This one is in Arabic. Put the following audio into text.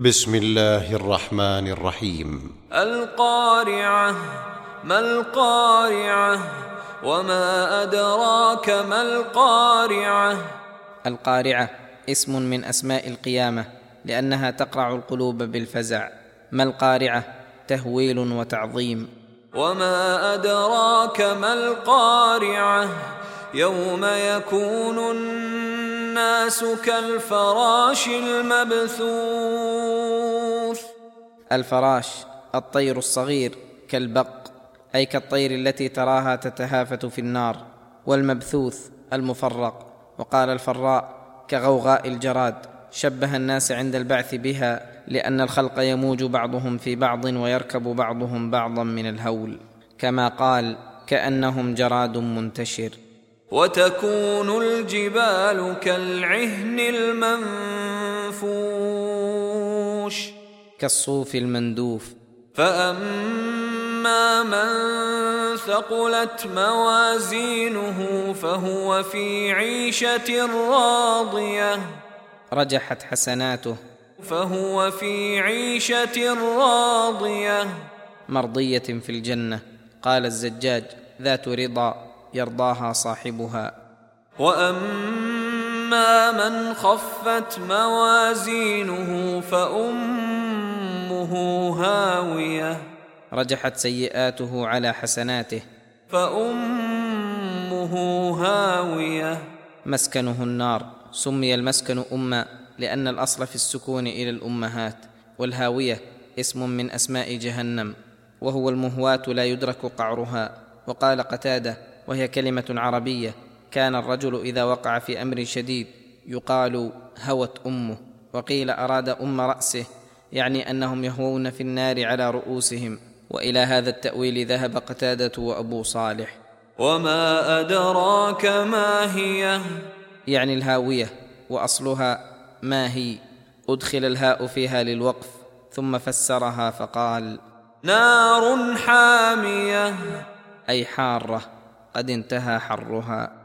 بسم الله الرحمن الرحيم. القارعة ما القارعة؟ وما أدراك ما القارعة؟ القارعة اسم من أسماء القيامة لأنها تقرع القلوب بالفزع. ما القارعة؟ تهويل وتعظيم. وما أدراك ما القارعة؟ يوم يكون الناس كالفراش المبثوث. الفراش الطير الصغير كالبق أي كالطير التي تراها تتهافت في النار. والمبثوث المفرق. وقال الفراء كغوغاء الجراد شبه الناس عند البعث بها لأن الخلق يموج بعضهم في بعض ويركب بعضهم بعضا من الهول. كما قال كأنهم جراد منتشر. وتكون الجبال كالعهن المنفوش. كالصوف المندوف. فأما من ثقلت موازينه فهو في عيشة راضية. رجحت حسناته. فهو في عيشة راضية. مرضية في الجنة. قال الزجاج ذات رضا. يرضاها صاحبها. واما من خفت موازينه فامه هاويه رجحت سيئاته على حسناته. فامه هاويه مسكنه النار. سمي المسكن اما لأن الأصل في السكون إلى الأمهات. والهاوية اسم من أسماء جهنم وهو المهواه لا يدرك قعرها. وقال قتادة وهي كلمة عربية. كان الرجل إذا وقع في أمر شديد يقال هوت أمه وقيل أراد أم رأسه يعني أنهم يهوون في النار على رؤوسهم. وإلى هذا التأويل ذهب قتادة وأبو صالح. وما أدراك ما هي؟ يعني الهاوية وأصلها ما هي. أدخل الهاء فيها للوقف ثم فسرها فقال نار حامية. أي حارة. قد انتهى حرها.